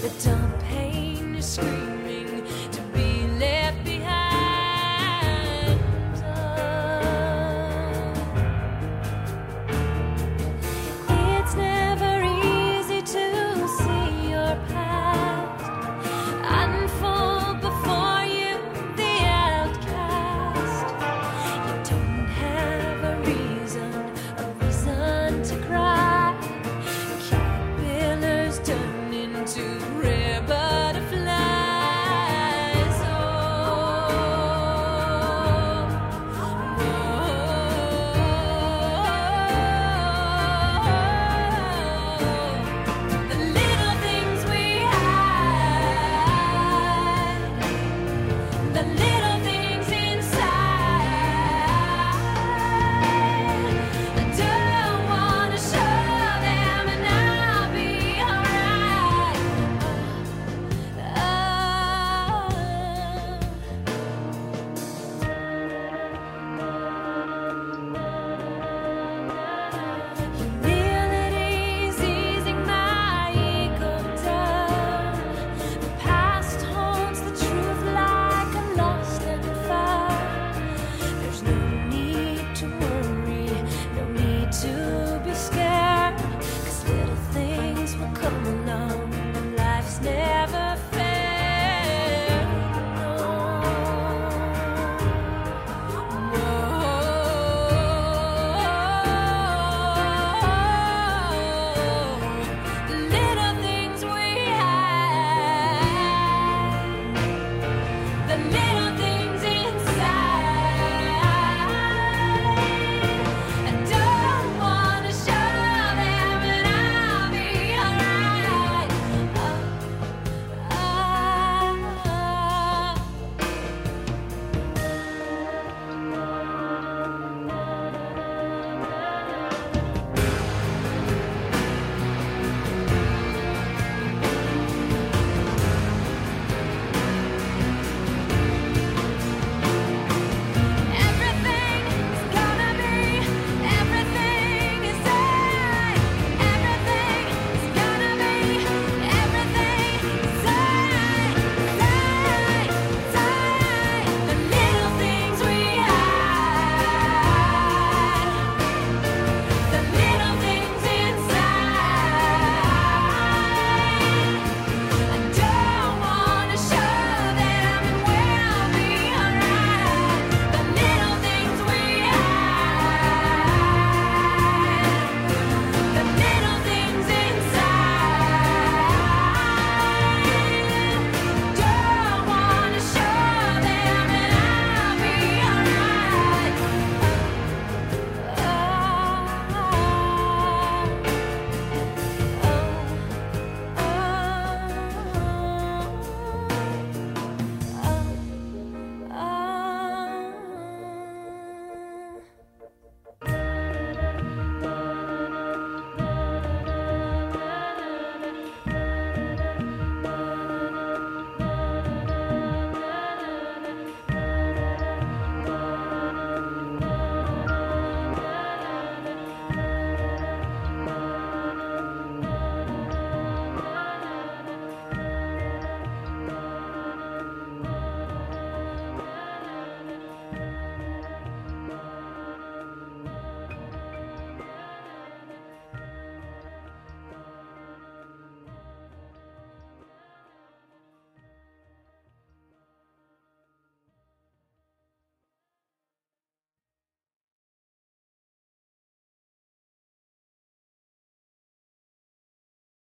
The dumb pain is screaming.